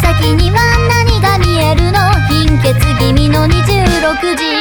先には何が見えるの？貧血気味の26時。